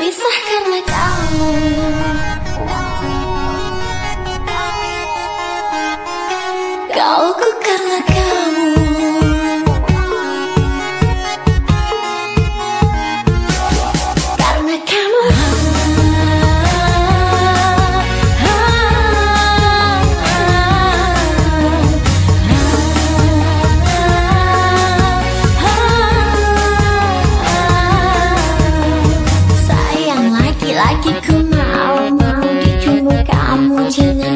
Gelisah karena kamu. Kau ku karena kamu Hatiku mau mau dicumbu kamu jangan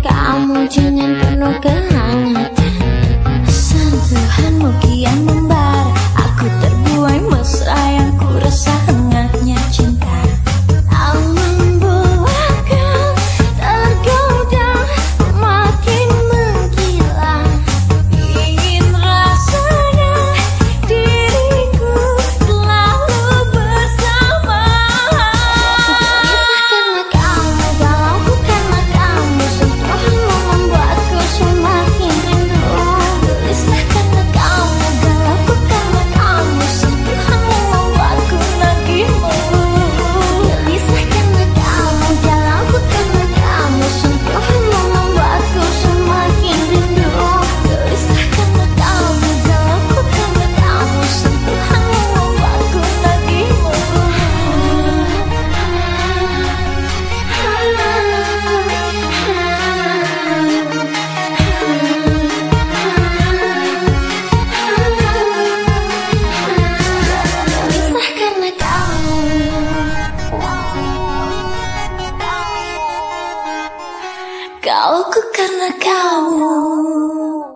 kamu jangan penuh kehangatan. Sentuhanmu kian membara Aku terbuai mesra. Cow.